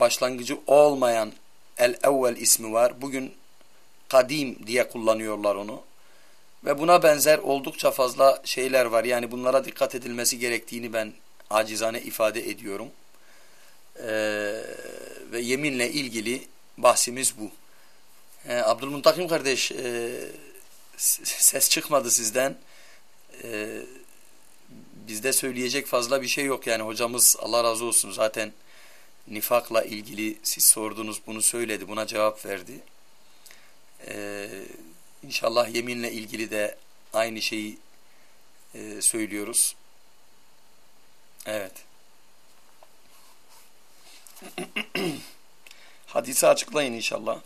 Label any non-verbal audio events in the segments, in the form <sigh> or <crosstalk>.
başlangıcı olmayan el-evvel ismi var. Bugün kadim diye kullanıyorlar onu. Ve buna benzer oldukça fazla şeyler var. Yani bunlara dikkat edilmesi gerektiğini ben acizane ifade ediyorum. Ee, ve yeminle ilgili bahsimiz bu. Ee, Abdülmuntakim kardeş e, ses çıkmadı sizden. Ee, bizde söyleyecek fazla bir şey yok. Yani hocamız Allah razı olsun zaten nifakla ilgili siz sordunuz bunu söyledi. Buna cevap verdi. Ee, İnşallah yeminle ilgili de aynı şeyi e, söylüyoruz. Evet. <clears throat> Hadisi açıklayın inşallah.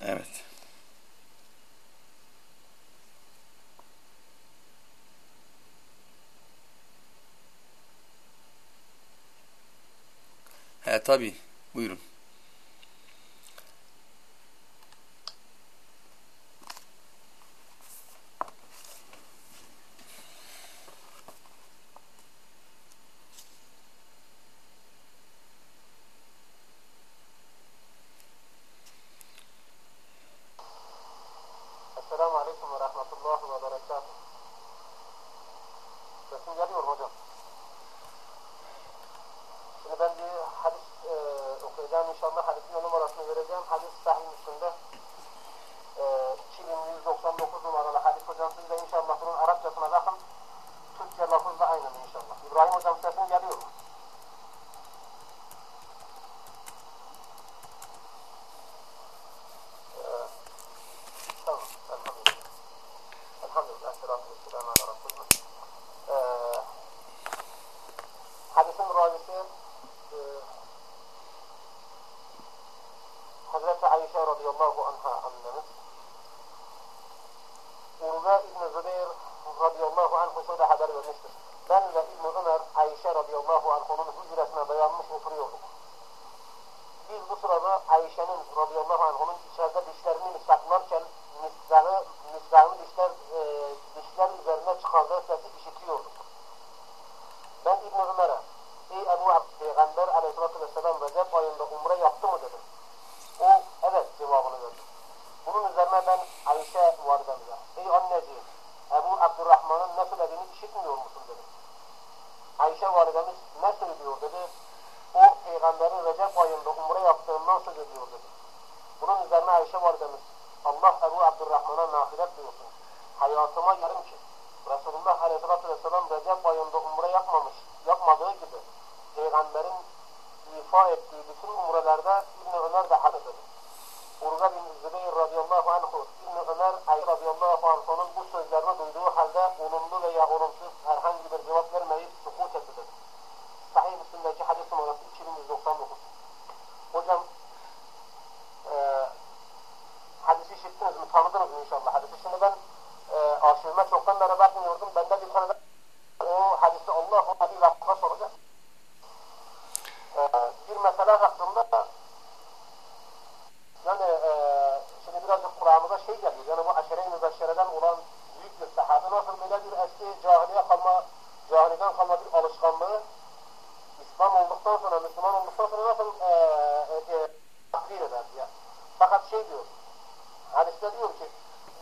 Evet. He tabi. Buyurun. Esselamu Aleyküm ve Rahmetullahi ve Berekatuhu. Sesim geliyor hocam. Şimdi ben bir hadis e, okuyacağım inşallah. Hadisin vereceğim. Hadis sahih Müslim'de e, 2199 numaralı hadis hocam. Siz de inşallah bunun Arapçasına bakın. Türkçe lafızla aynı inşallah. İbrahim hocam sesim geliyor mu? E, tamam. Elhamdülillah. Elhamdülillah. Selatü ve selamu ala Resulullah. E, hadisin ravisi e, Hazreti Ayşe radıyallahu anha annemiz Urve İbni Zübeyir radıyallahu anhu şöyle haber vermiştir. Ben ve İbni Ömer Ayşe radıyallahu anh'unun hücresine dayanmış oturuyorduk. Biz bu sırada Ayşe'nin radıyallahu anh'unun içeride dişlerini saklarken misrağını, misrağını dişler, e, dişler üzerine çıkardığı sesi işitiyorduk. Ben İbn Ömer'e ey Ebu Abd Peygamber aleyhissalatü vesselam Recep ayında umre yaptı mı dedim. O evet cevabını verdi. Bunun üzerine ben Ayşe validemize ey anneciğim Ebu Abdurrahman'ın ne söylediğini işitmiyor musun dedim. Ayşe validemiz ne söylüyor dedi. O peygamberin Recep ayında umre yaptığından söz ediyor dedi. Bunun üzerine Ayşe validemiz Allah Ebu Abdurrahman'a nafiret diyorsun. Hayatıma yarım ki Resulullah Aleyhisselatü Vesselam Recep ayında umre yapmamış, yapmadığı gibi Peygamberin ifa ettiği bütün umrelerde İbn Ömer de hadis edir. Urga bin Zübeyir radıyallahu anhu, İbn Ömer Ayşe radıyallahu anhu'nun bu sözlerini duyduğu halde olumlu veya olumsuz herhangi bir cevap vermeyip sukut etti dedi. Sahih Müslim'deki hadis numarası 2199. Hocam e, hadisi işittiniz mi? Tanıdınız inşallah hadisi? Şimdi ben e, arşivime çoktan beri bakmıyordum. Bende bir tane o hadisi Allah ona bir lafına soracağız. E, bir mesele hakkında yani e, şimdi birazcık kulağımıza şey geliyor. Yani bu aşere-i mübeşşereden olan büyük bir sahabe nasıl böyle bir eski cahiliye kalma, cahiliden kalma bir alışkanlığı İslam olduktan sonra, Müslüman olduktan sonra nasıl e, e, e, takdir eder diye. Fakat şey diyor, hadiste diyor ki,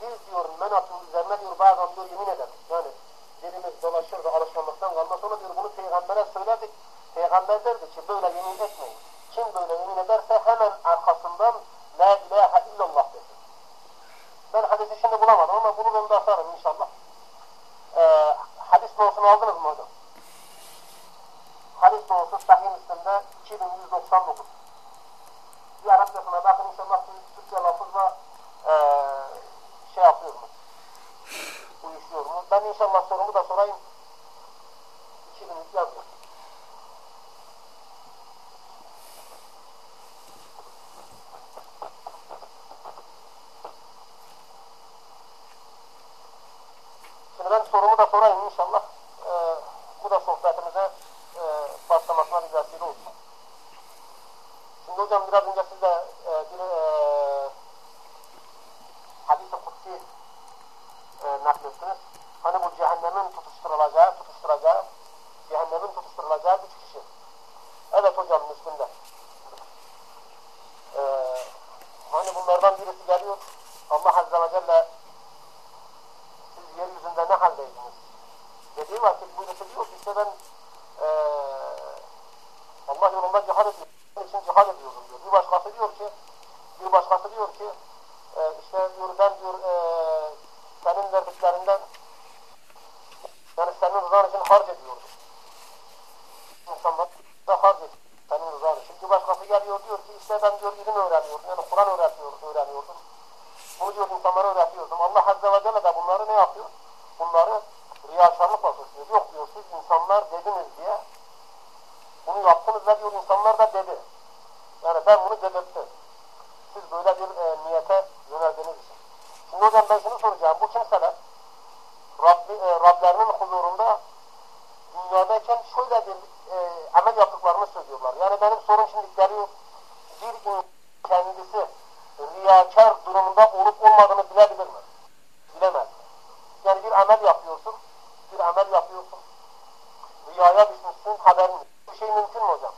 biz diyor menatın üzerine diyor bazen diyor yemin eder. Yani dilimiz dolaşır da alışkanlıktan kalma sonra diyor bunu peygambere söylerdik. Peygamber derdi ki böyle yemin etmeyin. Kim böyle yemin ederse hemen arkasından La ilahe illallah desin. Ben hadisi şimdi bulamadım ama bunu ben de atarım inşallah. Ee, hadis notunu aldınız mı hocam? Hadis notu Sahih Müslim'de 2199. Bir Arapçasına bakın inşallah Türkçe lafızla ee, şey yapıyor mu? Uyuşuyor mu? Ben inşallah sorumu da sorayım. 2000 yazıyor. Şimdi ben sorumu da sorayım inşallah. Ee, bu da sohbetimize e, başlamasına bir vesile olsun. Şimdi hocam biraz önce siz de e, bir e, hadisi e, naklettiniz. Hani bu cehennemin tutuşturulacağı, tutuşturacağı, cehennemin tutuşturulacağı üç kişi. Evet hocam Müslüm'de. Ee, hani bunlardan birisi geliyor. Allah Azze ve Celle siz yeryüzünde ne haldeydiniz? Dediği vakit birisi diyor ki işte ben ee, Allah yolunda cihad ediyorum. için cihad ediyorum diyor. Bir başkası diyor ki bir başkası diyor ki e, işte diyor ben diyor e, senin verdiklerinden yani senin rızan için harc ediyordum. İnsanlar da harc ediyor. Senin rızan için. Bir başkası geliyor diyor ki işte ben diyor ilim öğreniyordum. Yani Kur'an öğretiyor, öğreniyordum. Bunu diyor insanlara öğretiyordum. Allah Azze ve Celle de bunları ne yapıyor? Bunları riyakarlıkla suçluyor. Yok diyor siz insanlar dediniz diye bunu yaptınız ve diyor insanlar da dedi. Yani ben bunu dedirttim. Siz böyle bir e, niyete yöneldiğiniz için. Şimdi hocam ben şunu soracağım. Bu kimseler Rabbi, e, Rablerinin huzurunda dünyadayken şöyle bir e, amel yaptıklarını söylüyorlar. Yani benim sorum şimdi geliyor. Bir insan kendisi riyakar durumunda olup olmadığını bilebilir mi? Bilemez. Yani bir amel yapıyorsun. Bir amel yapıyorsun. Riyaya düşmüşsün haberin yok. Bu şey mümkün mü hocam?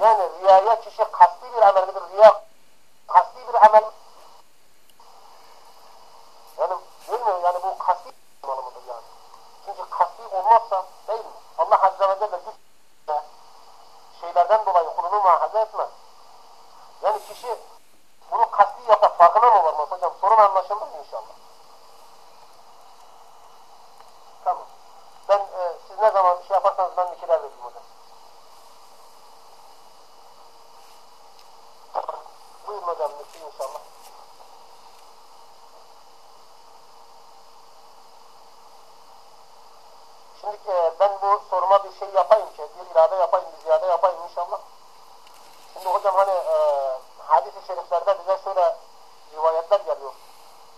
Yani riyaya kişi kasti bir amel midir? Riya kasti bir amel yani mi? Yani bu kasti olmalı mıdır yani? Çünkü kasti olmazsa değil mi? Allah Azze ve Celle güç şeylerden dolayı kulunu muhafaza etmez. Yani kişi bunu kasti yapar. Farkına mı varmaz hocam? Sorun anlaşıldı mı inşallah? Tamam. Ben e, siz ne zaman şey yaparsanız ben fikirler vereyim hocam. Buyurun hocam müftü inşallah. Şimdi e, ben bu soruma bir şey yapayım ki, bir irade yapayım, bir ziyade yapayım inşallah. Şimdi hocam hani e, hadis-i şeriflerde bize şöyle rivayetler geliyor.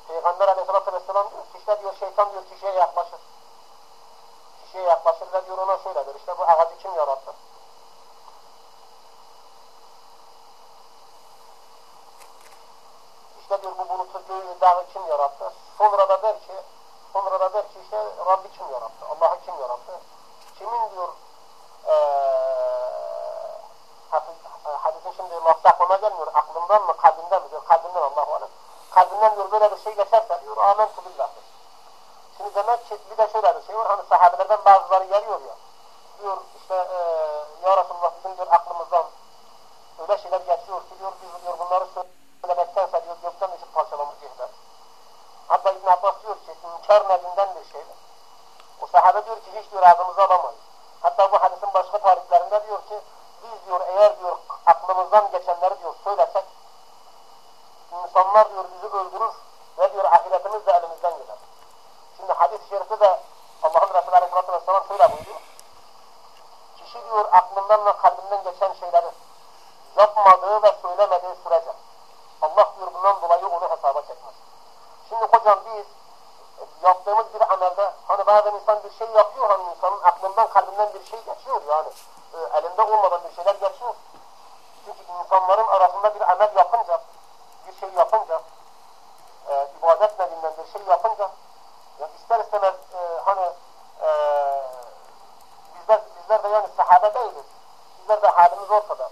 Peygamber aleyhissalatü vesselam diyor ki işte diyor şeytan diyor kişiye yaklaşır. Kişiye yaklaşır ve diyor ona şöyle der. İşte bu ağacı kim yarattı? İşte diyor bu bulutu göğü dağı kim yarattı? Sonra da der ki sonra da der ki işte Rabbi kim yarattı? Allah'ı kim yarattı? Kimin diyor ee, hadisin şimdi lafzı aklıma gelmiyor. Aklımdan mı kalbimden mi diyor. Kalbimden Allah'u alem. Kalbimden diyor böyle bir şey geçerse diyor amentu billah. Şimdi demek ki bir de şöyle bir şey var. Hani sahabelerden bazıları geliyor ya. Diyor işte e, ya Resulullah bizim diyor aklımızdan öyle şeyler geçiyor ki diyor biz diyor bunları söylemektense diyor gökten. Hatta İbn Abbas diyor ki inkar nebinden bir şeydir. O sahabe diyor ki hiç diyor ağzımıza alamayız. Hatta bu hadisin başka tarihlerinde diyor ki biz diyor eğer diyor aklımızdan geçenleri diyor söylesek insanlar diyor bizi öldürür ve diyor ahiretimiz de elimizden gider. Şimdi hadis-i şerifte de Allah'ın Resulü Aleyhisselatü Vesselam şöyle buyuruyor. Kişi diyor aklından ve kalbinden geçen şeyleri yapmadığı ve söylemediği sürece Allah diyor bundan dolayı onu çekmez. Şimdi hocam biz yaptığımız bir amelde hani bazen insan bir şey yapıyor hani insanın aklından kalbinden bir şey geçiyor yani e, elinde olmadan bir şeyler geçiyor. Çünkü insanların arasında bir amel yapınca bir şey yapınca e, ibadet nevinden bir şey yapınca ya ister istemez e, hani e, bizler, bizler de yani sahabe değiliz. Bizler de halimiz ortada.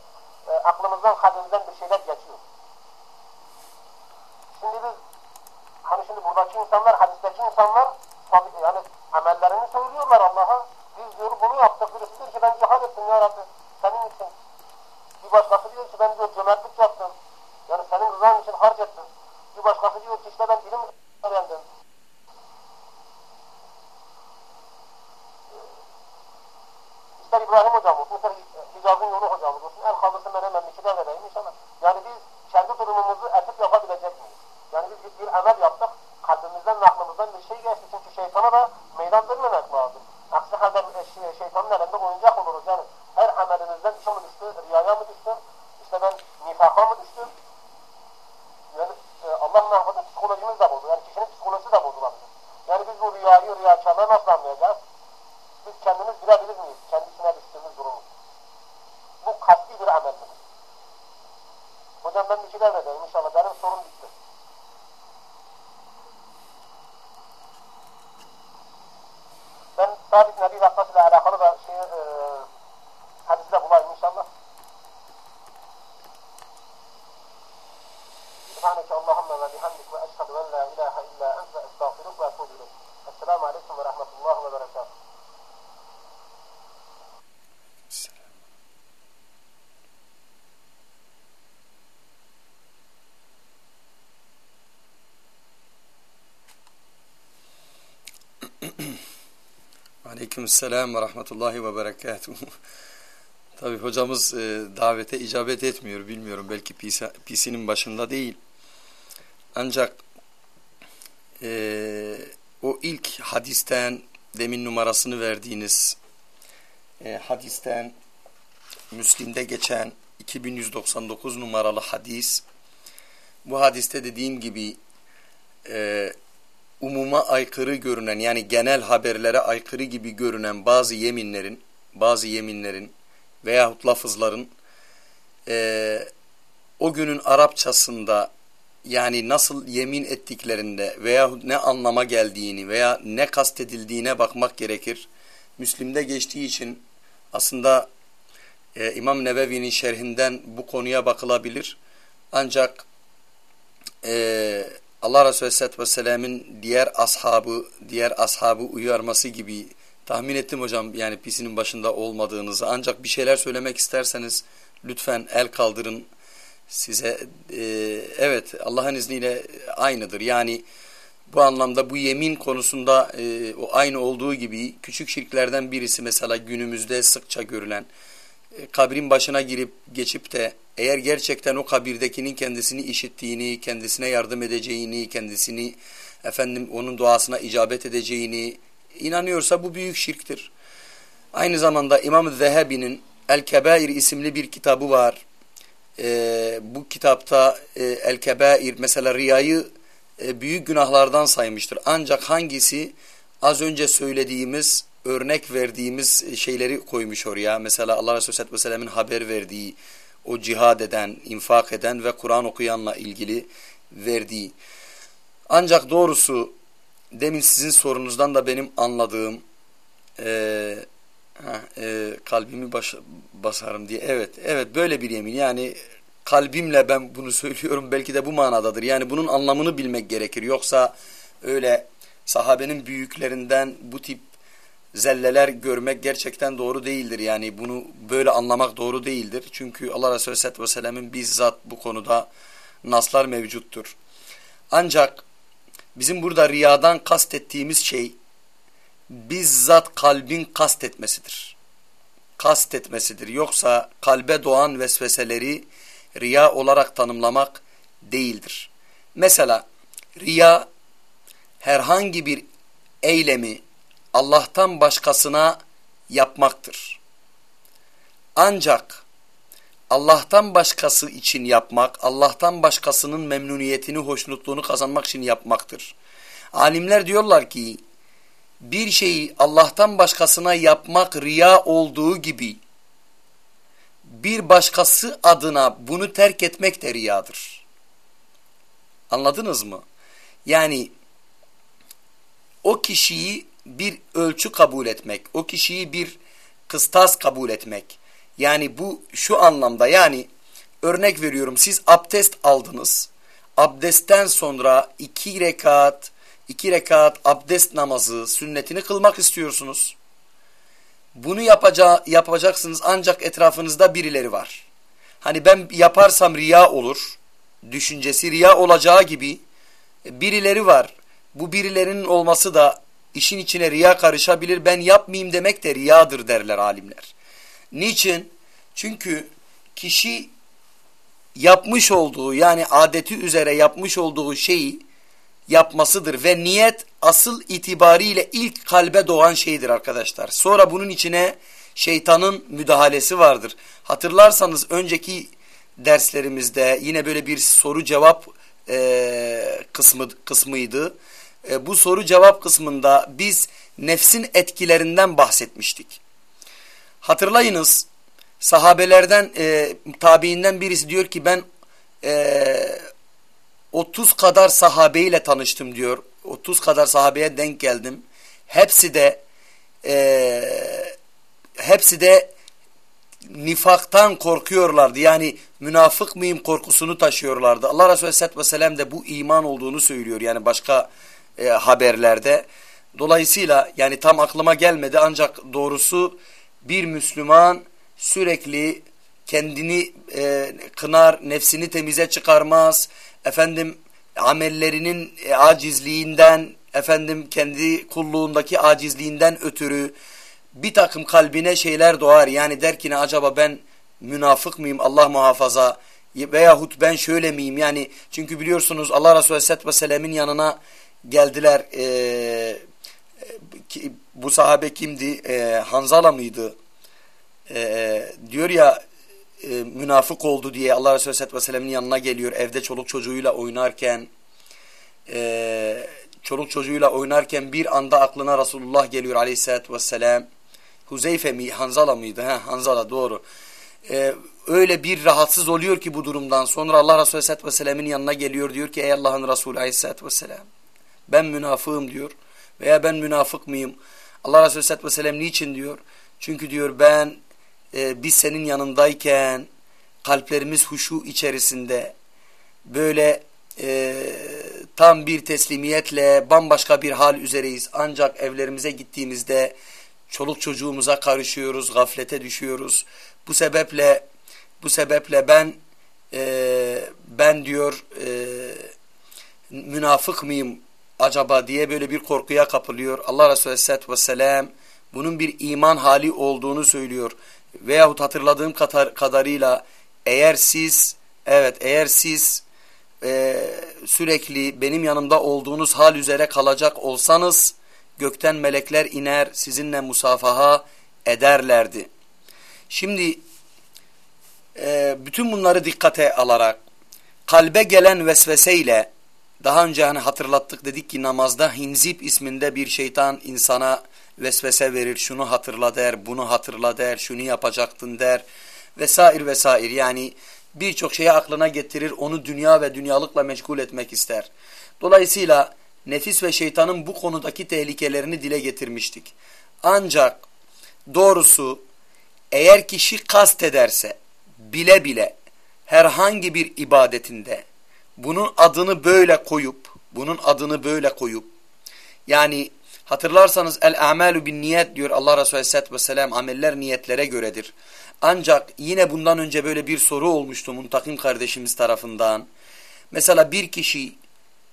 E, aklımızdan kalbimizden bir şeyler geçiyor. Şimdi biz hani şimdi buradaki insanlar, hadisteki insanlar yani amellerini söylüyorlar Allah'a. Biz diyor bunu yaptık. Birisi diyor ki ben cihad ettim ya Rabbi. Senin için. Bir başkası diyor ki ben diyor cömertlik yaptım. Yani senin rızan için harc ettim. Bir başkası diyor ki işte ben ilim öğrendim. İster İbrahim hocam olsun, ister Hicaz'ın yolu hocamız olsun. El kaldırsın ben hemen iki devredeyim inşallah. Yani biz kendi durumumuzu etip yapabilecek biz bir, amel yaptık. Kalbimizden ve aklımızdan bir şey geçti. Çünkü şeytana da meydan vermemek lazım. Aksi halde şey, şeytanın elinde oyuncak oluruz. Yani her amelimizden bir şey mi düştü? Riyaya mı düştüm? İşte ben nifaka mı düştüm? Yani e, Allah muhafaza psikolojimiz de bozdu. Yani kişinin psikolojisi de bozulabilir. Yani biz bu riyayı, riyakarlığı nasıl anlayacağız? Biz kendimiz bilebilir miyiz? Kendisine düştüğümüz durumu. Bu kasti bir amel midir? Hocam ben bir şey devredeyim inşallah. Benim sorum bitti. ثابت Nebi ابي ile alakalı da şey, e, hadisi de bulayım inşallah. Subhaneke Allahümme ve bihamdik ve eşhedü en la ilahe Aleyküm selam ve rahmetullahi ve berekatuhu. <laughs> Tabi hocamız e, davete icabet etmiyor bilmiyorum belki PC'nin başında değil. Ancak e, o ilk hadisten demin numarasını verdiğiniz e, hadisten Müslim'de geçen 2199 numaralı hadis bu hadiste dediğim gibi e, umuma aykırı görünen yani genel haberlere aykırı gibi görünen bazı yeminlerin bazı yeminlerin veyahut lafızların e, o günün Arapçasında yani nasıl yemin ettiklerinde veyahut ne anlama geldiğini veya ne kastedildiğine bakmak gerekir. Müslim'de geçtiği için aslında e, İmam Nebevi'nin şerhinden bu konuya bakılabilir. Ancak e, Allah Resulü Aleyhisselatü Vesselam'ın diğer ashabı, diğer ashabı uyarması gibi tahmin ettim hocam yani pisinin başında olmadığınızı. Ancak bir şeyler söylemek isterseniz lütfen el kaldırın size. E, evet Allah'ın izniyle aynıdır. Yani bu anlamda bu yemin konusunda e, o aynı olduğu gibi küçük şirklerden birisi mesela günümüzde sıkça görülen kabrin başına girip geçip de eğer gerçekten o kabirdekinin kendisini işittiğini, kendisine yardım edeceğini, kendisini efendim onun duasına icabet edeceğini inanıyorsa bu büyük şirktir. Aynı zamanda İmam Zehebi'nin El-Kebair isimli bir kitabı var. Ee, bu kitapta e, El-Kebair mesela riyayı e, büyük günahlardan saymıştır. Ancak hangisi az önce söylediğimiz örnek verdiğimiz şeyleri koymuş oraya. Mesela Allah Resulü Aleyhisselatü Vesselam'ın haber verdiği o cihad eden, infak eden ve Kur'an okuyanla ilgili verdiği. Ancak doğrusu demin sizin sorunuzdan da benim anladığım e, ha, e, kalbimi baş, basarım diye. Evet, evet böyle bir yemin. Yani kalbimle ben bunu <laughs> söylüyorum. Belki de bu manadadır. Yani bunun anlamını bilmek gerekir. Yoksa öyle sahabenin büyüklerinden bu tip zelleler görmek gerçekten doğru değildir. Yani bunu böyle anlamak doğru değildir. Çünkü Allah Resulü Aleyhisselatü Vesselam'ın bizzat bu konuda naslar mevcuttur. Ancak bizim burada riyadan kastettiğimiz şey bizzat kalbin kastetmesidir. Kastetmesidir. Yoksa kalbe doğan vesveseleri riya olarak tanımlamak değildir. Mesela riya herhangi bir eylemi Allah'tan başkasına yapmaktır. Ancak Allah'tan başkası için yapmak, Allah'tan başkasının memnuniyetini, hoşnutluğunu kazanmak için yapmaktır. Alimler diyorlar ki, bir şeyi Allah'tan başkasına yapmak riya olduğu gibi, bir başkası adına bunu terk etmek de riyadır. Anladınız mı? Yani o kişiyi bir ölçü kabul etmek, o kişiyi bir kıstas kabul etmek. Yani bu şu anlamda yani örnek veriyorum siz abdest aldınız. Abdestten sonra iki rekat, iki rekat abdest namazı sünnetini kılmak istiyorsunuz. Bunu yapaca yapacaksınız ancak etrafınızda birileri var. Hani ben yaparsam riya olur düşüncesi riya olacağı gibi birileri var. Bu birilerinin olması da işin içine riya karışabilir. Ben yapmayayım demek de riyadır derler alimler. Niçin? Çünkü kişi yapmış olduğu yani adeti üzere yapmış olduğu şeyi yapmasıdır ve niyet asıl itibariyle ilk kalbe doğan şeydir arkadaşlar. Sonra bunun içine şeytanın müdahalesi vardır. Hatırlarsanız önceki derslerimizde yine böyle bir soru cevap e, kısmı kısmıydı e, bu soru cevap kısmında biz nefsin etkilerinden bahsetmiştik. Hatırlayınız sahabelerden e, tabiinden birisi diyor ki ben e, 30 kadar sahabeyle tanıştım diyor. 30 kadar sahabeye denk geldim. Hepsi de e, hepsi de nifaktan korkuyorlardı. Yani münafık mıyım korkusunu taşıyorlardı. Allah Resulü Aleyhisselatü Vesselam de bu iman olduğunu söylüyor. Yani başka e, haberlerde. Dolayısıyla yani tam aklıma gelmedi ancak doğrusu bir Müslüman sürekli kendini e, kınar, nefsini temize çıkarmaz. Efendim amellerinin e, acizliğinden, efendim kendi kulluğundaki acizliğinden ötürü bir takım kalbine şeyler doğar. Yani der ki ne acaba ben münafık mıyım Allah muhafaza veyahut ben şöyle miyim? Yani çünkü biliyorsunuz Allah Resulü Aleyhisselatü Vesselam'ın yanına geldiler. E, bu sahabe kimdi? E, Hanzala mıydı? E, diyor ya e, münafık oldu diye Allah Resulü Aleyhisselatü Vesselam'ın yanına geliyor. Evde çoluk çocuğuyla oynarken e, çoluk çocuğuyla oynarken bir anda aklına Resulullah geliyor Aleyhisselatü Vesselam. Huzeyfe mi Hanzala mıydı? Ha, Hanzala doğru. Ee, öyle bir rahatsız oluyor ki bu durumdan sonra Allah Resulü Aleyhisselatü Vesselam'ın yanına geliyor diyor ki ey Allah'ın Resulü Aleyhisselatü Vesselam ben münafığım diyor veya ben münafık mıyım? Allah Resulü Aleyhisselatü Vesselam niçin diyor? Çünkü diyor ben e, biz senin yanındayken kalplerimiz huşu içerisinde böyle e, tam bir teslimiyetle bambaşka bir hal üzereyiz. Ancak evlerimize gittiğimizde çoluk çocuğumuza karışıyoruz, gaflete düşüyoruz. Bu sebeple bu sebeple ben e, ben diyor e, münafık mıyım acaba diye böyle bir korkuya kapılıyor. Allah Resulü Aleyhisselatü Vesselam bunun bir iman hali olduğunu söylüyor. Veyahut hatırladığım kadar, kadarıyla eğer siz evet eğer siz e, sürekli benim yanımda olduğunuz hal üzere kalacak olsanız gökten melekler iner sizinle musafaha ederlerdi. Şimdi e, bütün bunları dikkate alarak kalbe gelen vesveseyle daha önce hani hatırlattık dedik ki namazda hinzip isminde bir şeytan insana vesvese verir. Şunu hatırla der, bunu hatırla der, şunu yapacaktın der vesaire vesaire. Yani birçok şeyi aklına getirir, onu dünya ve dünyalıkla meşgul etmek ister. Dolayısıyla nefis ve şeytanın bu konudaki tehlikelerini dile getirmiştik. Ancak doğrusu eğer kişi kast ederse bile bile herhangi bir ibadetinde bunun adını böyle koyup bunun adını böyle koyup yani hatırlarsanız el amalu bin niyet diyor Allah Resulü Aleyhisselatü Vesselam ameller niyetlere göredir. Ancak yine bundan önce böyle bir soru olmuştu Muntakim kardeşimiz tarafından. Mesela bir kişi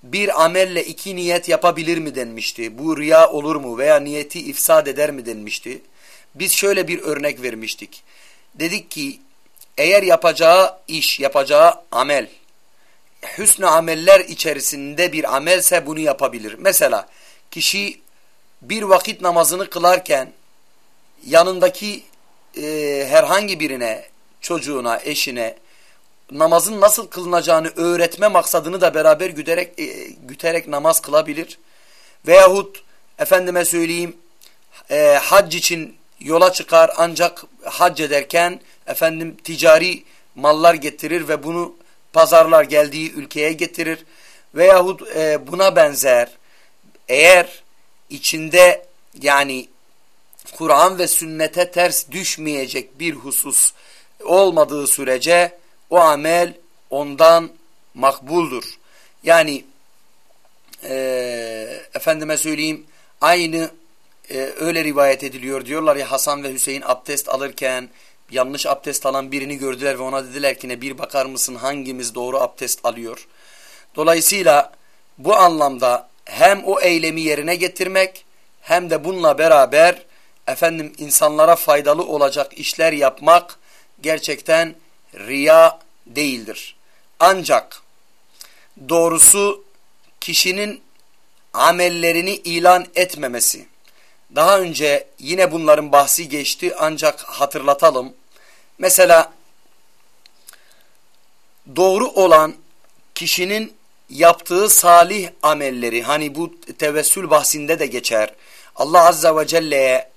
bir amelle iki niyet yapabilir mi denmişti. Bu rüya olur mu veya niyeti ifsad eder mi denmişti. Biz şöyle bir örnek vermiştik. Dedik ki eğer yapacağı iş, yapacağı amel, hüsnü ameller içerisinde bir amelse bunu yapabilir. Mesela kişi bir vakit namazını kılarken yanındaki e, herhangi birine, çocuğuna, eşine, namazın nasıl kılınacağını öğretme maksadını da beraber güderek, e, güterek namaz kılabilir. Veyahut efendime söyleyeyim e, hac için yola çıkar ancak hac ederken efendim ticari mallar getirir ve bunu pazarlar geldiği ülkeye getirir. Veyahut e, buna benzer eğer içinde yani Kur'an ve sünnete ters düşmeyecek bir husus olmadığı sürece o amel ondan makbuldur. Yani e, efendime söyleyeyim aynı e, öyle rivayet ediliyor. Diyorlar ya Hasan ve Hüseyin abdest alırken yanlış abdest alan birini gördüler ve ona dediler ki ne bir bakar mısın hangimiz doğru abdest alıyor. Dolayısıyla bu anlamda hem o eylemi yerine getirmek hem de bununla beraber efendim insanlara faydalı olacak işler yapmak gerçekten riya değildir. Ancak doğrusu kişinin amellerini ilan etmemesi. Daha önce yine bunların bahsi geçti ancak hatırlatalım. Mesela doğru olan kişinin yaptığı salih amelleri hani bu tevessül bahsinde de geçer. Allah Azza ve Celle'ye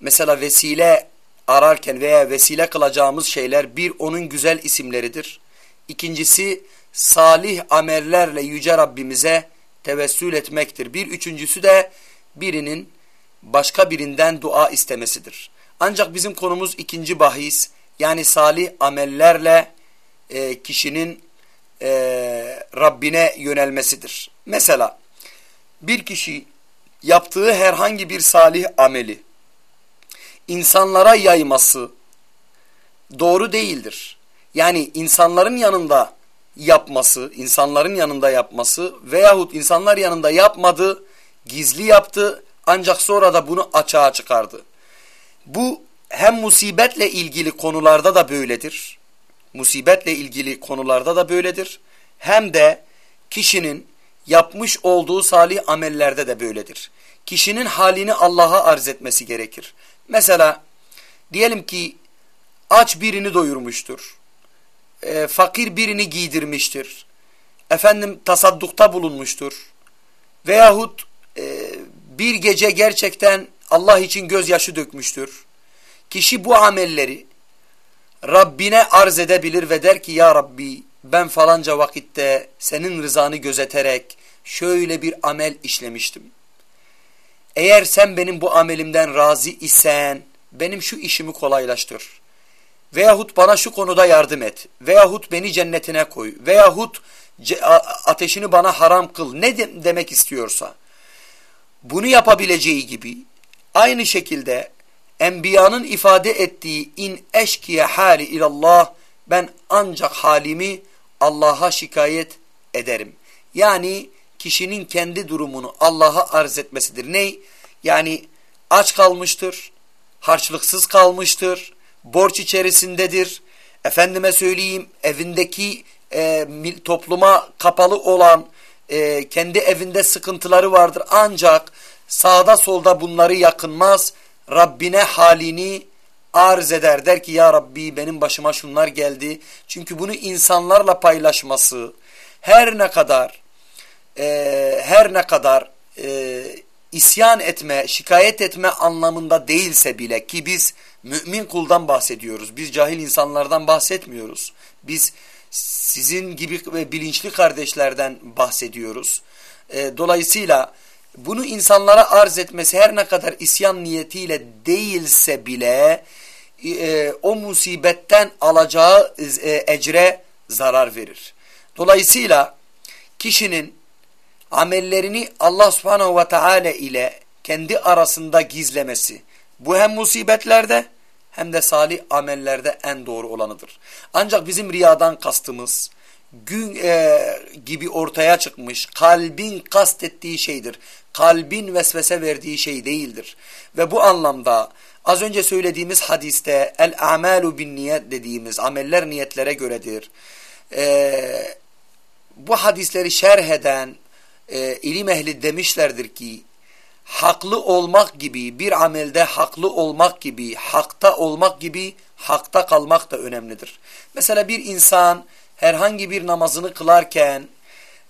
mesela vesile ararken veya vesile kılacağımız şeyler bir onun güzel isimleridir. İkincisi salih amellerle yüce Rabbimize tevessül etmektir. Bir üçüncüsü de birinin başka birinden dua istemesidir. Ancak bizim konumuz ikinci bahis Yani salih amellerle e, kişinin e, Rabbine yönelmesidir. Mesela bir kişi yaptığı herhangi bir salih ameli insanlara yayması doğru değildir. Yani insanların yanında yapması, insanların yanında yapması veyahut insanlar yanında yapmadı, gizli yaptı ancak sonra da bunu açığa çıkardı. Bu hem musibetle ilgili konularda da böyledir. Musibetle ilgili konularda da böyledir. Hem de kişinin yapmış olduğu salih amellerde de böyledir. Kişinin halini Allah'a arz etmesi gerekir. Mesela diyelim ki aç birini doyurmuştur. E, fakir birini giydirmiştir. Efendim tasaddukta bulunmuştur. Veyahut e, bir gece gerçekten Allah için gözyaşı dökmüştür. Kişi bu amelleri Rabbine arz edebilir ve der ki ya Rabbi ben falanca vakitte senin rızanı gözeterek şöyle bir amel işlemiştim. Eğer sen benim bu amelimden razı isen benim şu işimi kolaylaştır. Veyahut bana şu konuda yardım et. Veyahut beni cennetine koy. Veyahut ateşini bana haram kıl. Ne de demek istiyorsa. Bunu yapabileceği gibi aynı şekilde Enbiyanın ifade ettiği in eşkiye hali ilallah ben ancak halimi Allah'a şikayet ederim. Yani kişinin kendi durumunu Allah'a arz etmesidir. Ney? Yani aç kalmıştır, harçlıksız kalmıştır, borç içerisindedir. Efendime söyleyeyim evindeki e, topluma kapalı olan e, kendi evinde sıkıntıları vardır. Ancak sağda solda bunları yakınmaz. Rabbine halini arz eder. Der ki ya Rabbi benim başıma şunlar geldi. Çünkü bunu insanlarla paylaşması her ne kadar e, her ne kadar e, isyan etme, şikayet etme anlamında değilse bile ki biz mümin kuldan bahsediyoruz. Biz cahil insanlardan bahsetmiyoruz. Biz sizin gibi ve bilinçli kardeşlerden bahsediyoruz. E, dolayısıyla bunu insanlara arz etmesi her ne kadar isyan niyetiyle değilse bile e, o musibetten alacağı e, ecre zarar verir. Dolayısıyla kişinin amellerini Allah subhanehu ve teala ile kendi arasında gizlemesi bu hem musibetlerde hem de salih amellerde en doğru olanıdır. Ancak bizim riyadan kastımız gün e, gibi ortaya çıkmış kalbin kastettiği şeydir. Kalbin vesvese verdiği şey değildir. Ve bu anlamda az önce söylediğimiz hadiste el amalu bin niyet dediğimiz ameller niyetlere göredir. E, bu hadisleri şerh eden e, ilim ehli demişlerdir ki haklı olmak gibi bir amelde haklı olmak gibi hakta olmak gibi hakta kalmak da önemlidir. Mesela bir insan herhangi bir namazını kılarken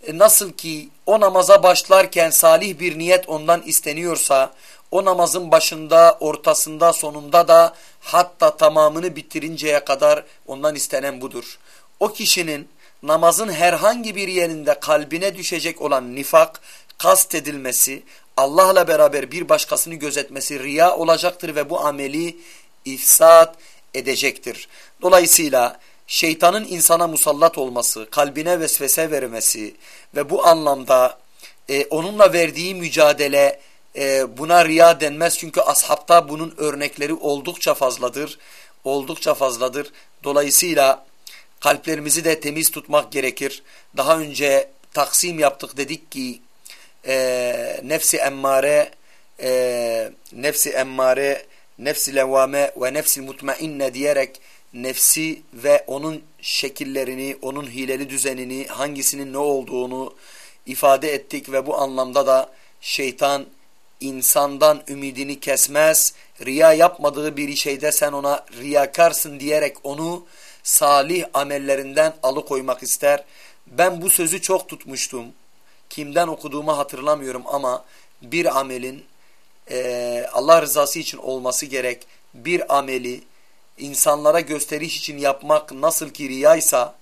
e, nasıl ki o namaza başlarken salih bir niyet ondan isteniyorsa o namazın başında, ortasında, sonunda da hatta tamamını bitirinceye kadar ondan istenen budur. O kişinin namazın herhangi bir yerinde kalbine düşecek olan nifak, kast edilmesi, Allah'la beraber bir başkasını gözetmesi riya olacaktır ve bu ameli ifsat edecektir. Dolayısıyla şeytanın insana musallat olması, kalbine vesvese vermesi ve bu anlamda e, onunla verdiği mücadele e, buna riya denmez. Çünkü ashabta bunun örnekleri oldukça fazladır. Oldukça fazladır. Dolayısıyla kalplerimizi de temiz tutmak gerekir. Daha önce taksim yaptık dedik ki e, nefsi emmare, e, nefsi emmare, nefsi levvame ve nefsi mutmainne diyerek nefsi ve onun şekillerini, onun hileli düzenini, hangisinin ne olduğunu ifade ettik ve bu anlamda da şeytan insandan ümidini kesmez, riya yapmadığı bir şeyde sen ona riyakarsın diyerek onu salih amellerinden alıkoymak ister. Ben bu sözü çok tutmuştum. Kimden okuduğumu hatırlamıyorum ama bir amelin e, Allah rızası için olması gerek. Bir ameli insanlara gösteriş için yapmak nasıl ki riyaysa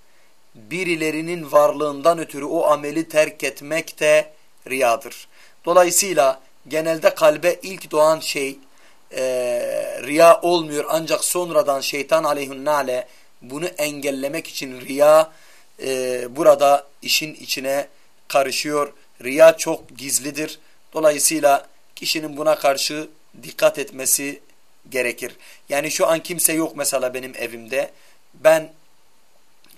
birilerinin varlığından ötürü o ameli terk etmek de riyadır. Dolayısıyla genelde kalbe ilk doğan şey e, riya olmuyor ancak sonradan şeytan aleyhünnale bunu engellemek için riya e, burada işin içine karışıyor. Riya çok gizlidir. Dolayısıyla kişinin buna karşı dikkat etmesi gerekir. Yani şu an kimse yok mesela benim evimde. Ben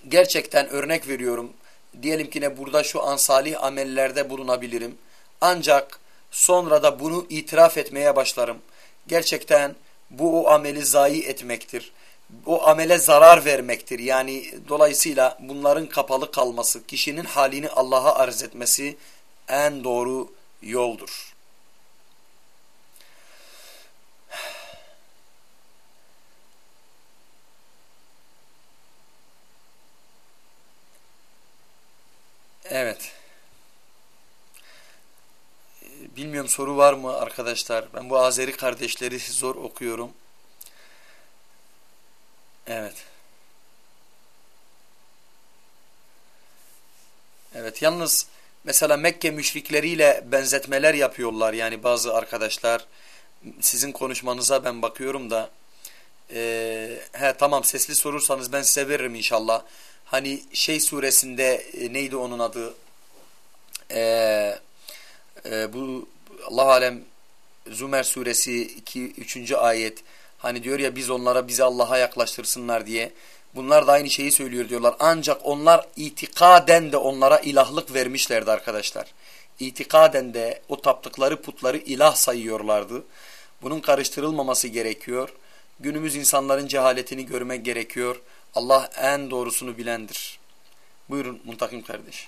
gerçekten örnek veriyorum. Diyelim ki ne burada şu an salih amellerde bulunabilirim. Ancak sonra da bunu itiraf etmeye başlarım. Gerçekten bu o ameli zayi etmektir. O amele zarar vermektir. Yani dolayısıyla bunların kapalı kalması, kişinin halini Allah'a arz etmesi en doğru yoldur. Evet. Bilmiyorum soru var mı arkadaşlar? Ben bu Azeri kardeşleri zor okuyorum. Evet. Evet yalnız mesela Mekke müşrikleriyle benzetmeler yapıyorlar yani bazı arkadaşlar. Sizin konuşmanıza ben bakıyorum da. E, he tamam sesli sorursanız ben size veririm inşallah. Hani şey suresinde e, neydi onun adı? Eee e, bu Allah alem Zümer suresi 2 3. ayet hani diyor ya biz onlara bizi Allah'a yaklaştırsınlar diye. Bunlar da aynı şeyi söylüyor diyorlar. Ancak onlar itikaden de onlara ilahlık vermişlerdi arkadaşlar. İtikaden de o taptıkları putları ilah sayıyorlardı. Bunun karıştırılmaması gerekiyor. Günümüz insanların cehaletini görmek gerekiyor. Allah en doğrusunu bilendir. Buyurun Muntakim kardeş.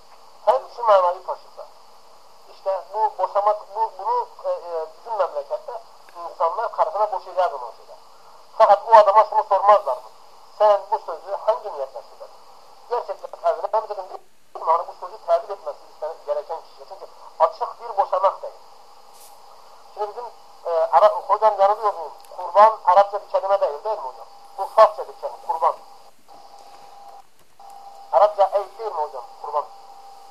hem şu manayı taşısa. İşte bu boşamak, bu, bunu e, e bizim memlekette insanlar karısına boşayacağız onu şeyler. Fakat o adama şunu sormazlar mı? Sen bu sözü hangi niyetle söyledin? Gerçekten tevhid hem dedim Müslümanı bu sözü tevhid etmesi istenen, gereken kişi. Çünkü açık bir boşamak değil. Şimdi bizim e, Ara, hocam yanılıyor muyum? Kurban Arapça bir kelime değil değil mi hocam? Bu Farsça bir kelime, kurban. Arapça ey değil mi hocam?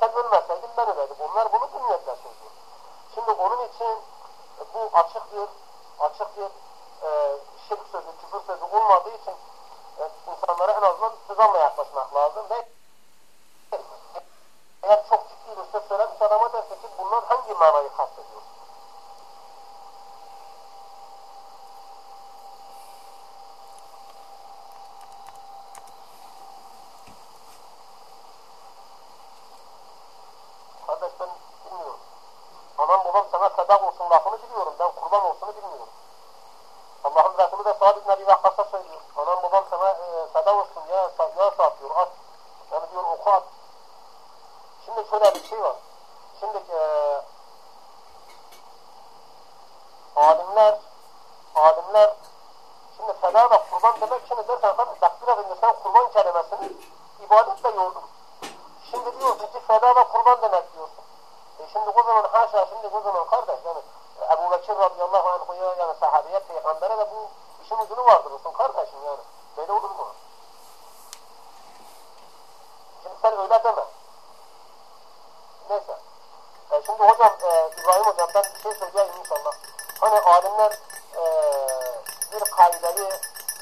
sen ölmeseydin ben ölerdim. Onlar bunu bu niyetle söylüyor. Şimdi onun için bu açık bir açık bir e, şirk sözü, küfür sözü olmadığı için e, insanlara en azından tuzanla yaklaşmak lazım ve eğer çok ciddi bir söz söylemiş adama derse ki bundan hangi manayı kastediyor? Kardeş ben bilmiyorum. Anam babam sana sadak olsun lafını biliyorum. Ben kurban olsunu bilmiyorum. Allah'ın Resulü de Sa'd ibn Abi Vakkas'a söylüyor. Anam babam sana e, sadak olsun ya, ya satıyor at. Yani diyor oku at. Şimdi şöyle bir şey var. Şimdi e, alimler alimler şimdi feda da kurban demek şimdi dersen kardeş bak biraz önce sen kurban kelimesini ibadetle yordun. Şimdi diyorsun ki feda da kurban demek diyorsun. E şimdi o zaman haşa şimdi o zaman kardeş yani Ebu Bekir radıyallahu anh'a yani sahabeye peygambere de bu işin ucunu vardırırsın kardeşim yani. Böyle olur mu? Şimdi sen öyle deme. Neyse. E şimdi hocam e, İbrahim hocam ben bir şey söyleyeyim inşallah. Hani alimler e, bir kaideyi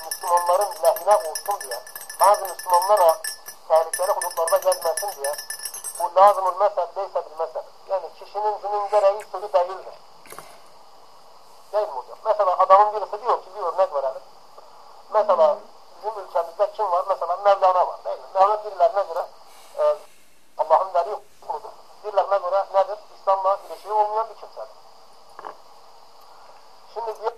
Müslümanların lehine olsun diye bazı Müslümanlara tehlikeli hudutlarda gezmesin diye bu lazımul mesel değilse bir mesel. Kişinin günün gereği sözü değildir. Değil mi hocam? Mesela adamın birisi diyor ki bir örnek verelim. Mesela bizim ülkemizde kim var? Mesela Mevlana var. Değil mi? Mevlana birilerine göre e, Allah'ın veri kuludur. Birilerine göre nedir? İslam'la ilişiği olmayan bir kimsedir. Şimdi diyor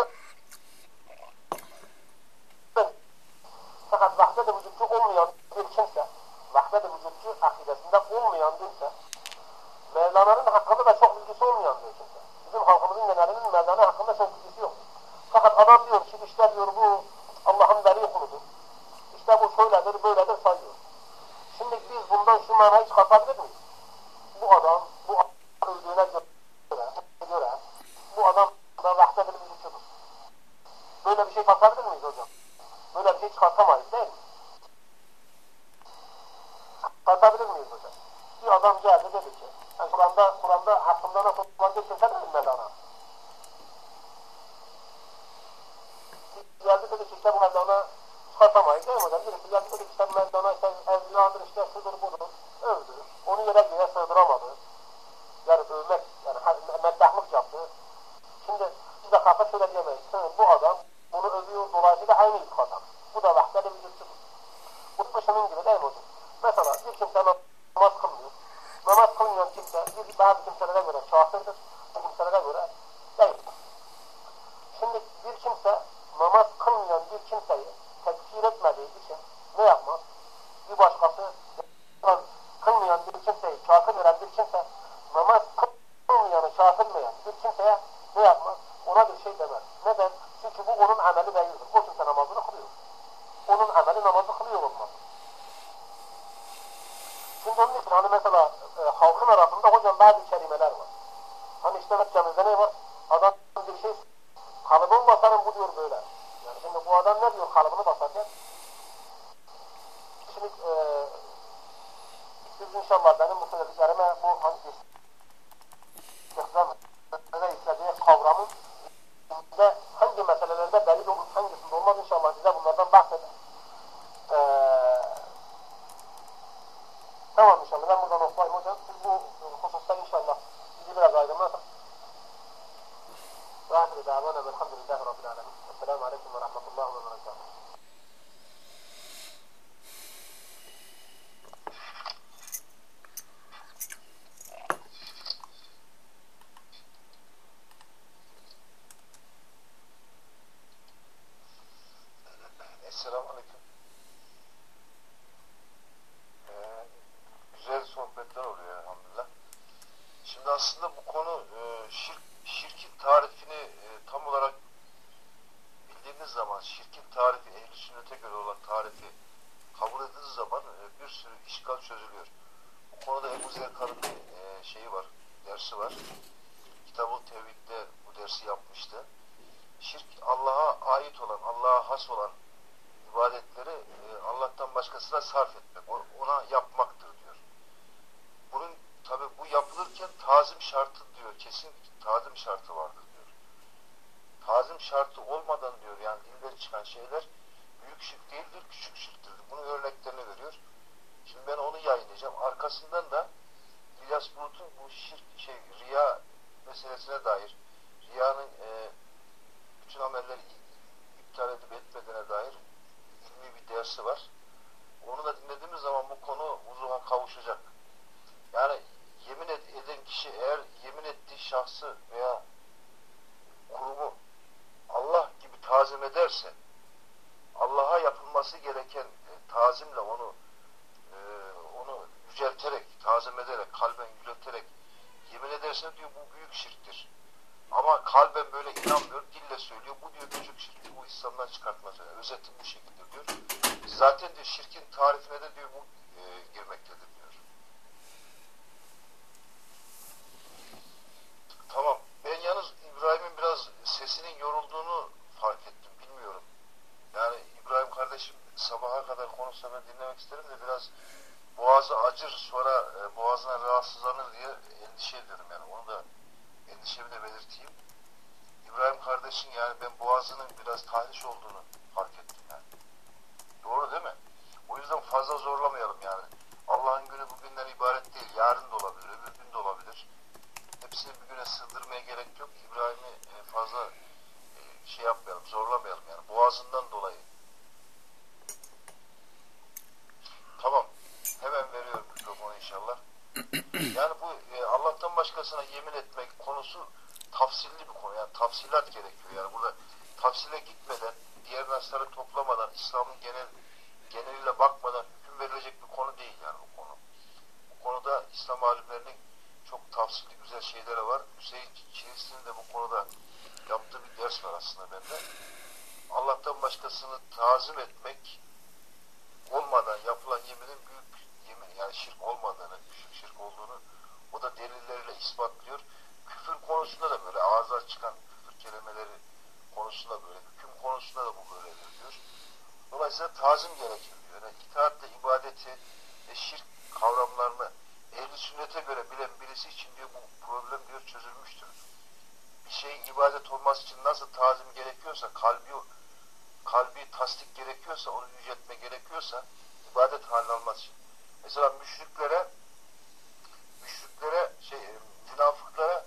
fakat vahdet-i vücutçu olmayan bir kimse vahdet-i vücutçu akidesinde olmayan birse Mevlana'nın hakkında da çok bilgisi olmayan bir kimse. Bizim halkımızın genelinin Mevlana hakkında çok bilgisi yok. Fakat adam diyor ki işte diyor bu Allah'ın veli kuludur. İşte bu şöyledir böyledir sayıyor. Şimdi biz bundan şu manayı çıkartabilir miyiz? Bu adam bu adam öldüğüne göre, göre bu adam da vahdet-i vücutçudur. Böyle bir şey çıkartabilir miyiz hocam? Böyle bir şey çıkartamayız değil mi? Çıkartabilir miyiz hocam? Bir adam geldi dedi ki, yani Kur'an'da Kur'an'da hakkında nasıl kullandığı kimse mi Mevlana? Geldi dedi ki işte bu Mevlana çıkartamayız değil mi hocam? Birisi geldi dedi ki işte Mevlana işte evliyadır işte şudur budur, övdü. Onu yere göğe sığdıramadı. Yani övmek, yani meddahlık yaptı. Şimdi biz de kalkıp şöyle diyemeyiz. Bu adam bunu övüyor dolayısıyla aynı ilk adam. Bu da vahdede vücutçudur. Bu da şunun gibi değil mi hocam? Mesela bir kimse namaz kılmıyor. Namaz kılmayan kimse bir bazı kimselere göre kafirdir. Bu kimselere göre değil. Şimdi bir kimse namaz kılmayan bir kimseyi tekfir etmediği için ne yapmaz? Bir başkası kılmayan bir kimseyi kafir gören bir kimse namaz kılmayanı kafirmeyen bir kimseye ne yapmaz? Ona bir şey demez. Neden? Çünkü bu onun ameli değildir. O kimse namazını kılıyor. Onun ameli namazı kılıyor olmaz. Şimdi onun için hani mesela e, halkın arasında hocam bazı kelimeler var. Hani işte Mekke'mizde ne var? Adam bir şey kalıbını basarım bu diyor böyle. Yani şimdi bu adam ne diyor kalıbını basarken? Şimdi e, siz inşallah benim bu söylediklerime bu hani istihdam ve istediği kavramın ve hangi meselelerde delil olur, hangisinde olmaz inşallah size bunlardan bahsedin. Ee, tamam inşallah ben buradan okuyayım hocam. Siz bu hususta inşallah bizi biraz aydınlatın. Ve ahiri davana velhamdülillahi rabbil alemin. Esselamu aleyküm ve rahmetullahi ve berekatuhu. Esselamu Aleyküm. Ee, güzel sohbetler oluyor elhamdülillah. Şimdi aslında bu konu e, şirk, şirkin tarifini e, tam olarak bildiğiniz zaman şirkin tarifi ehli sünnete göre olan tarifi kabul edildiğiniz zaman e, bir sürü işgal çözülüyor. Bu Zerkan'ın bir e, şeyi var, dersi var. Kitab-ı Tevhid'de bu dersi yapmıştı. Şirk Allah'a ait olan, Allah'a has olan ibadetleri e, Allah'tan başkasına sarf etmek, ona yapmaktır diyor. Bunun yapılırken tazim şartı diyor. Kesin tazim şartı vardır diyor. Tazim şartı olmadan diyor yani dilden çıkan şeyler büyük şirk değildir, küçük şirktir. Bunun örneklerini veriyor. Şimdi ben onu yayınlayacağım. Arkasından da bu şirk şey riya meselesine dair riyanın e, bütün amelleri iptal edip etmediğine dair ilmi bir dersi var. Onu da dinlediğimiz zaman bu konu vuzuha kavuşacak. Yani yemin eden kişi eğer yemin ettiği şahsı veya kurumu Allah gibi tazim ederse Allah'a yapılması gereken e, tazimle onu e, onu yücelterek, tazim ederek, kalben yücelterek yemin ederse diyor bu büyük şirktir. Ama kalben böyle inanmıyor, dille söylüyor. Bu diyor küçük şirktir, bu İslam'dan çıkartmaz. Yani özetim bu şekilde diyor. Zaten diyor şirkin tarifine de diyor bu e, girmektedir diyor. Tamam. Ben yalnız İbrahim'in biraz sesinin yorulduğunu fark ettim. Bilmiyorum. Yani İbrahim kardeşim sabaha kadar konuşsa ben dinlemek isterim de biraz boğazı acır boğazına rahatsızlanır diye endişe ediyorum yani. Onu da endişemi de belirteyim. İbrahim kardeşin yani ben boğazının biraz tahriş olduğunu fark ettim yani. Doğru değil mi? O yüzden fazla zorlamayalım yani. Allah'ın günü bugünden ibaret değil. Yarın da olabilir, öbür gün de olabilir. Hepsini bir güne sığdırmaya gerek yok. İbrahim'i e, fazla e, şey yapmayalım, zorlamayalım yani. Boğazından dolayı. Tamam. Hemen veriyorum mikrofonu inşallah. Yani bu e, Allah'tan başkasına yemin etmek konusu tafsilli bir konu. Tafsilat gerekiyor. Yani burada tafsile gitmeden, diğer nasları toplamadan, İslam'ın genel geneliyle bakmadan hüküm verilecek bir konu değil yani bu konu. Bu konuda İslam alimlerinin çok tafsilli güzel şeyleri var. Hüseyin Çiğris'in de bu konuda yaptığı bir ders var aslında bende. Allah'tan başkasını tazim etmek olmadan yapılan yeminin büyük yemin yani şirk olmadığını, küçük şirk olduğunu o da delilleriyle ispatlıyor. Küfür konusunda da böyle ağızdan çıkan küfür kelimeleri konusunda böyle, hüküm konusunda da bu böyledir diyor. Dolayısıyla tazim gerekir diyor. Yani itaatle ibadeti ve şirk kavramlarını ehli sünnete göre bilen birisi için diyor bu problem diyor çözülmüştür. Şeyin ibadet olması için nasıl tazim gerekiyorsa, kalbi kalbi tasdik gerekiyorsa, onu yüceltme gerekiyorsa ibadet haline alması için. Mesela müşriklere müşriklere şey münafıklara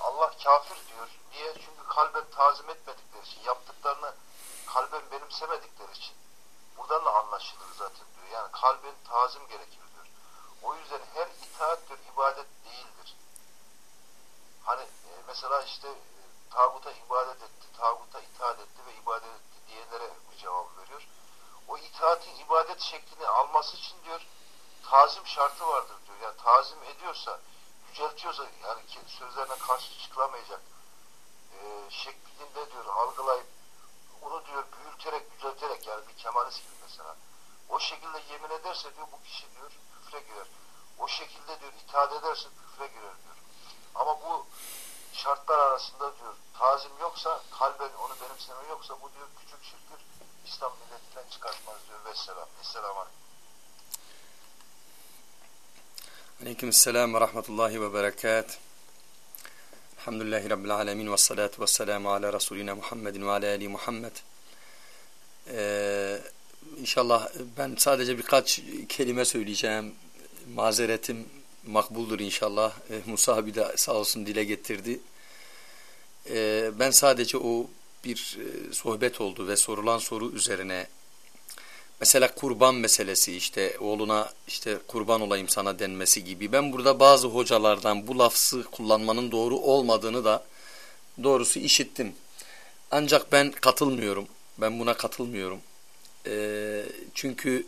Allah kafir diyor. Niye? Çünkü kalben tazim etmedikleri için, yaptıklarını kalben benimsemedikleri için. Buradan da anlaşılır zaten diyor. Yani kalben tazim gerekir diyor. O yüzden her itaat diyor ibadet değildir. Hani e, mesela işte e, tağuta ibadet etti, tağuta itaat etti ve ibadet etti diyenlere bu cevap veriyor. O itaatin ibadet şeklini alması için diyor tazim şartı vardır diyor. Yani tazim ediyorsa, yüceltiyorsa yani sözlerine karşı çıkılamayacak e, şeklinde diyor algılayıp onu diyor büyüterek, yücelterek yani bir kemalist gibi mesela. O şekilde yemin ederse diyor bu kişi diyor küfre girer. O şekilde diyor itaat ederse küfre girer diyor. Ama bu şartlar arasında diyor tazim yoksa kalben onu benimseme yoksa bu diyor küçük şirktir İslam milletinden çıkartmaz diyor. Vesselam. Esselamu aleyküm. Aleyküm selam ve rahmetullahi ve berekat. Elhamdülillahi Rabbil alemin ve salatu ve selamu ala Resulina Muhammedin ve ala Ali Muhammed. Ee, inşallah ben sadece birkaç kelime söyleyeceğim. Mazeretim makbuldur inşallah. Ee, Musa abi de sağ olsun dile getirdi. Ee, ben sadece o bir e, sohbet oldu ve sorulan soru üzerine Mesela kurban meselesi işte oğluna işte kurban olayım sana denmesi gibi. Ben burada bazı hocalardan bu lafzı kullanmanın doğru olmadığını da doğrusu işittim. Ancak ben katılmıyorum. Ben buna katılmıyorum. E, çünkü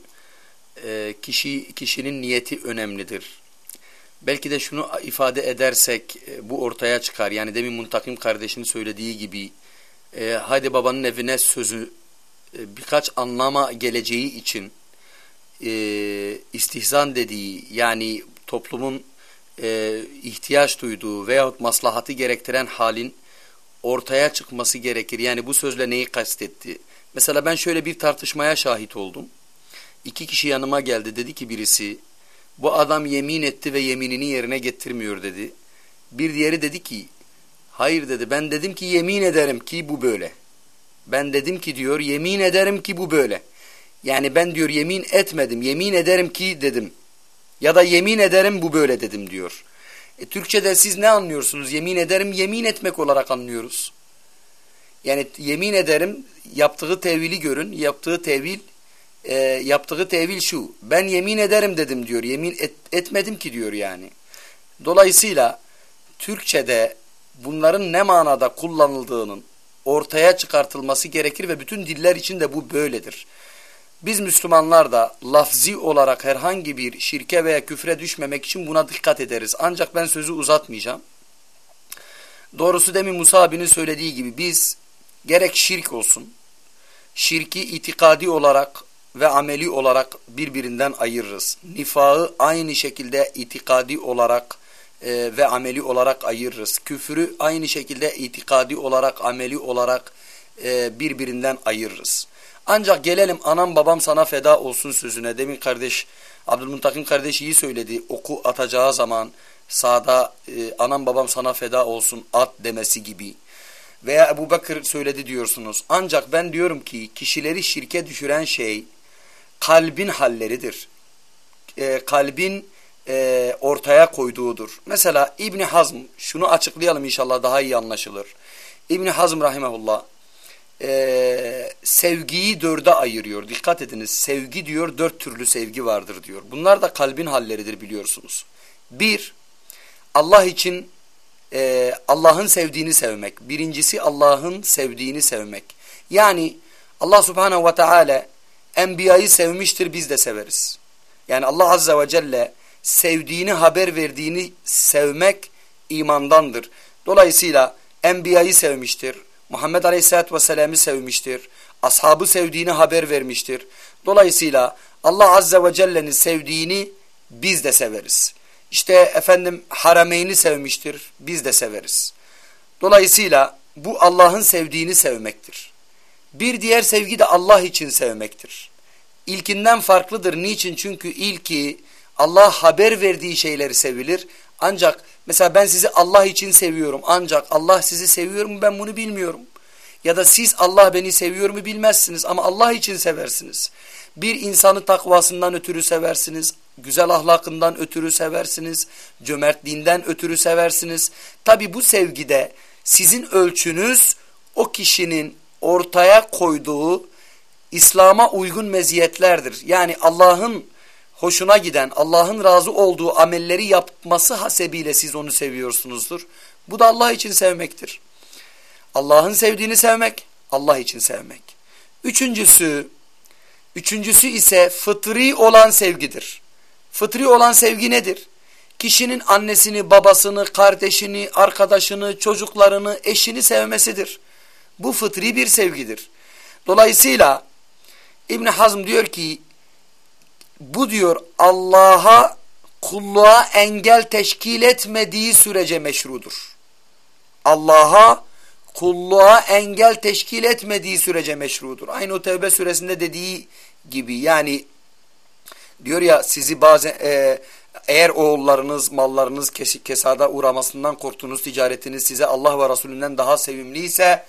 e, kişi kişinin niyeti önemlidir. Belki de şunu ifade edersek e, bu ortaya çıkar. Yani demin Muntakim kardeşin söylediği gibi e, hadi babanın evine sözü e, birkaç anlama geleceği için e, istihzan dediği yani toplumun e, ihtiyaç duyduğu veyahut maslahatı gerektiren halin ortaya çıkması gerekir. Yani bu sözle neyi kastetti? Mesela ben şöyle bir tartışmaya şahit oldum. İki kişi yanıma geldi. Dedi ki birisi Bu adam yemin etti ve yeminini yerine getirmiyor dedi. Bir diğeri dedi ki hayır dedi ben dedim ki yemin ederim ki bu böyle. Ben dedim ki diyor yemin ederim ki bu böyle. Yani ben diyor yemin etmedim yemin ederim ki dedim. Ya da yemin ederim bu böyle dedim diyor. E, Türkçe'de siz ne anlıyorsunuz? Yemin ederim yemin etmek olarak anlıyoruz. Yani yemin ederim yaptığı tevili görün. Yaptığı tevil e, yaptığı tevil şu. Ben yemin ederim dedim diyor. Yemin et, etmedim ki diyor yani. Dolayısıyla Türkçe'de bunların ne manada kullanıldığının ortaya çıkartılması gerekir ve bütün diller için de bu böyledir. Biz Müslümanlar da lafzi olarak herhangi bir şirke veya küfre düşmemek için buna dikkat ederiz. Ancak ben sözü uzatmayacağım. Doğrusu demin Musa abinin söylediği gibi biz gerek şirk olsun, şirki itikadi olarak ve ameli olarak birbirinden ayırırız. Nifağı aynı şekilde itikadi olarak e, ve ameli olarak ayırırız. Küfürü aynı şekilde itikadi olarak, ameli olarak e, birbirinden ayırırız. Ancak gelelim anam babam sana feda olsun sözüne. Demin kardeş Abdülmuntakim kardeş iyi söyledi. Oku atacağı zaman sağda e, anam babam sana feda olsun at demesi gibi. Veya Ebu Bakır söyledi diyorsunuz. Ancak ben diyorum ki kişileri şirke düşüren şey kalbin halleridir. E, kalbin e, ortaya koyduğudur. Mesela İbni Hazm şunu açıklayalım inşallah daha iyi anlaşılır. İbni Hazm rahimahullah e, sevgiyi dörde ayırıyor. Dikkat ediniz sevgi diyor dört türlü sevgi vardır diyor. Bunlar da kalbin halleridir biliyorsunuz. Bir, Allah için e, Allah'ın sevdiğini sevmek. Birincisi Allah'ın sevdiğini sevmek. Yani Allah subhanehu ve teala enbiyayı sevmiştir biz de severiz. Yani Allah azze ve celle sevdiğini haber verdiğini sevmek imandandır. Dolayısıyla enbiyayı sevmiştir. Muhammed Aleyhisselatü Vesselam'ı sevmiştir. Ashabı sevdiğini haber vermiştir. Dolayısıyla Allah Azze ve Celle'nin sevdiğini biz de severiz. İşte efendim harameyni sevmiştir. Biz de severiz. Dolayısıyla bu Allah'ın sevdiğini sevmektir. Bir diğer sevgi de Allah için sevmektir. İlkinden farklıdır. Niçin? Çünkü ilki Allah haber verdiği şeyleri sevilir. Ancak mesela ben sizi Allah için seviyorum. Ancak Allah sizi seviyor mu ben bunu bilmiyorum. Ya da siz Allah beni seviyor mu bilmezsiniz ama Allah için seversiniz. Bir insanı takvasından ötürü seversiniz. Güzel ahlakından ötürü seversiniz. Cömertliğinden ötürü seversiniz. Tabi bu sevgide sizin ölçünüz o kişinin ortaya koyduğu İslam'a uygun meziyetlerdir. Yani Allah'ın hoşuna giden, Allah'ın razı olduğu amelleri yapması hasebiyle siz onu seviyorsunuzdur. Bu da Allah için sevmektir. Allah'ın sevdiğini sevmek, Allah için sevmek. Üçüncüsü, üçüncüsü ise fıtri olan sevgidir. Fıtri olan sevgi nedir? Kişinin annesini, babasını, kardeşini, arkadaşını, çocuklarını, eşini sevmesidir. Bu fıtri bir sevgidir. Dolayısıyla İbn Hazm diyor ki bu diyor Allah'a kulluğa engel teşkil etmediği sürece meşrudur. Allah'a kulluğa engel teşkil etmediği sürece meşrudur. Aynı o Tevbe suresinde dediği gibi yani diyor ya sizi bazen e, eğer oğullarınız, mallarınız kes, kesada uğramasından korktuğunuz ticaretiniz size Allah ve Resulünden daha sevimliyse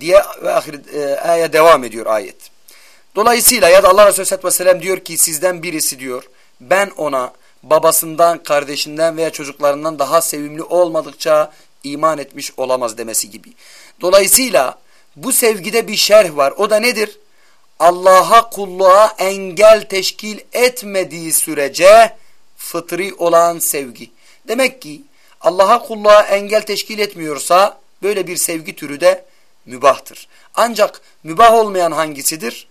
diye ve ahir e, aya devam ediyor ayet. Dolayısıyla ya da Allah Resulü Aleyhisselatü Vesselam diyor ki sizden birisi diyor ben ona babasından, kardeşinden veya çocuklarından daha sevimli olmadıkça iman etmiş olamaz demesi gibi. Dolayısıyla bu sevgide bir şerh var. O da nedir? Allah'a kulluğa engel teşkil etmediği sürece fıtri olan sevgi. Demek ki Allah'a kulluğa engel teşkil etmiyorsa böyle bir sevgi türü de mübahtır. Ancak mübah olmayan hangisidir?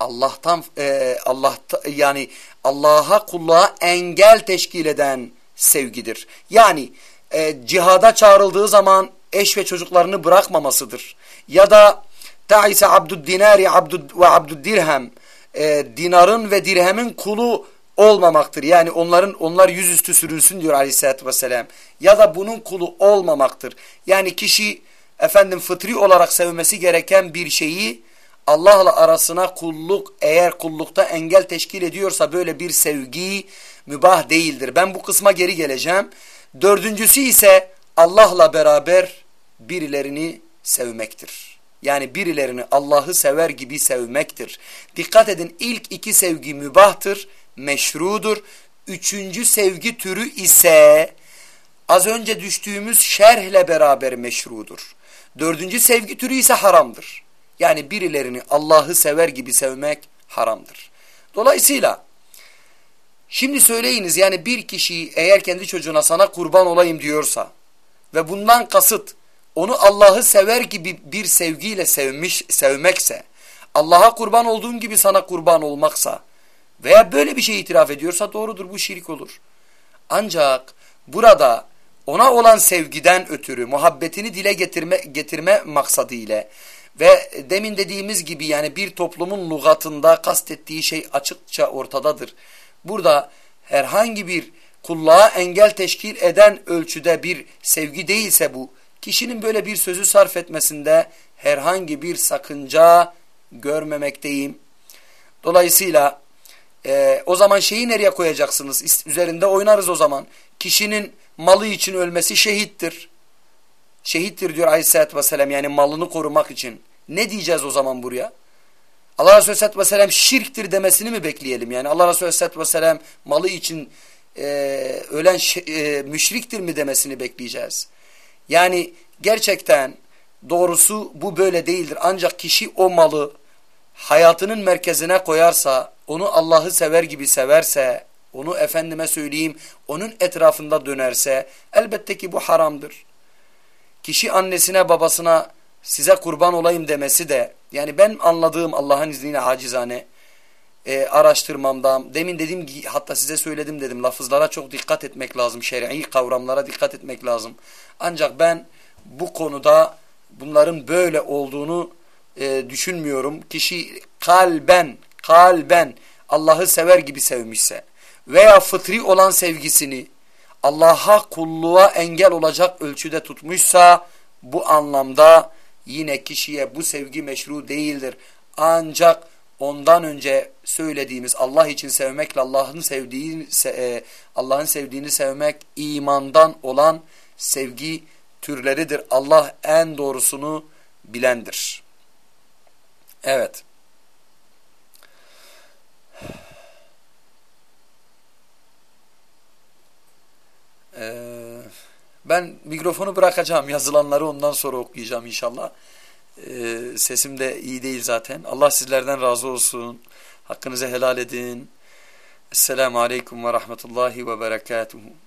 Allah'tan e, Allah yani Allah'a kulluğa engel teşkil eden sevgidir. Yani e, cihada çağrıldığı zaman eş ve çocuklarını bırakmamasıdır. Ya da ta'ise abdud dinari abdud ve abdud dirhem e, dinarın ve dirhemin kulu olmamaktır. Yani onların onlar yüzüstü sürünsün diyor aleyhissalatü vesselam. Ya da bunun kulu olmamaktır. Yani kişi efendim fıtri olarak sevmesi gereken bir şeyi Allah'la arasına kulluk eğer kullukta engel teşkil ediyorsa böyle bir sevgi mübah değildir. Ben bu kısma geri geleceğim. Dördüncüsü ise Allah'la beraber birilerini sevmektir. Yani birilerini Allah'ı sever gibi sevmektir. Dikkat edin ilk iki sevgi mübahtır, meşrudur. Üçüncü sevgi türü ise az önce düştüğümüz şerhle beraber meşrudur. Dördüncü sevgi türü ise haramdır. Yani birilerini Allah'ı sever gibi sevmek haramdır. Dolayısıyla şimdi söyleyiniz yani bir kişi eğer kendi çocuğuna sana kurban olayım diyorsa ve bundan kasıt onu Allah'ı sever gibi bir sevgiyle sevmiş sevmekse Allah'a kurban olduğun gibi sana kurban olmaksa veya böyle bir şey itiraf ediyorsa doğrudur bu şirk olur. Ancak burada ona olan sevgiden ötürü muhabbetini dile getirme, getirme maksadı ile ve demin dediğimiz gibi yani bir toplumun lugatında kastettiği şey açıkça ortadadır. Burada herhangi bir kulluğa engel teşkil eden ölçüde bir sevgi değilse bu, kişinin böyle bir sözü sarf etmesinde herhangi bir sakınca görmemekteyim. Dolayısıyla e, o zaman şeyi nereye koyacaksınız? Üzerinde oynarız o zaman. Kişinin malı için ölmesi şehittir. Şehittir diyor aleyhissalatü vesselam yani malını korumak için. Ne diyeceğiz o zaman buraya? Allah Resulü aleyhissalatü vesselam şirktir demesini mi bekleyelim? Yani Allah Resulü aleyhissalatü vesselam malı için e, ölen e, müşriktir mi demesini bekleyeceğiz. Yani gerçekten doğrusu bu böyle değildir. Ancak kişi o malı hayatının merkezine koyarsa, onu Allah'ı sever gibi severse, onu efendime söyleyeyim, onun etrafında dönerse elbette ki bu haramdır. Kişi annesine babasına size kurban olayım demesi de yani ben anladığım Allah'ın izniyle acizane e, araştırmamda demin dedim ki hatta size söyledim dedim lafızlara çok dikkat etmek lazım şer'i kavramlara dikkat etmek lazım. Ancak ben bu konuda bunların böyle olduğunu e, düşünmüyorum. Kişi kalben kalben Allah'ı sever gibi sevmişse veya fıtri olan sevgisini Allah'a kulluğa engel olacak ölçüde tutmuşsa bu anlamda yine kişiye bu sevgi meşru değildir. Ancak ondan önce söylediğimiz Allah için sevmekle Allah'ın sevdiği e, Allah'ın sevdiğini sevmek imandan olan sevgi türleridir. Allah en doğrusunu bilendir. Evet. Ee, ben mikrofonu bırakacağım. Yazılanları ondan sonra okuyacağım inşallah. Ee, sesim de iyi değil zaten. Allah sizlerden razı olsun. Hakkınızı helal edin. Esselamu Aleyküm ve Rahmetullahi ve Berekatuhu.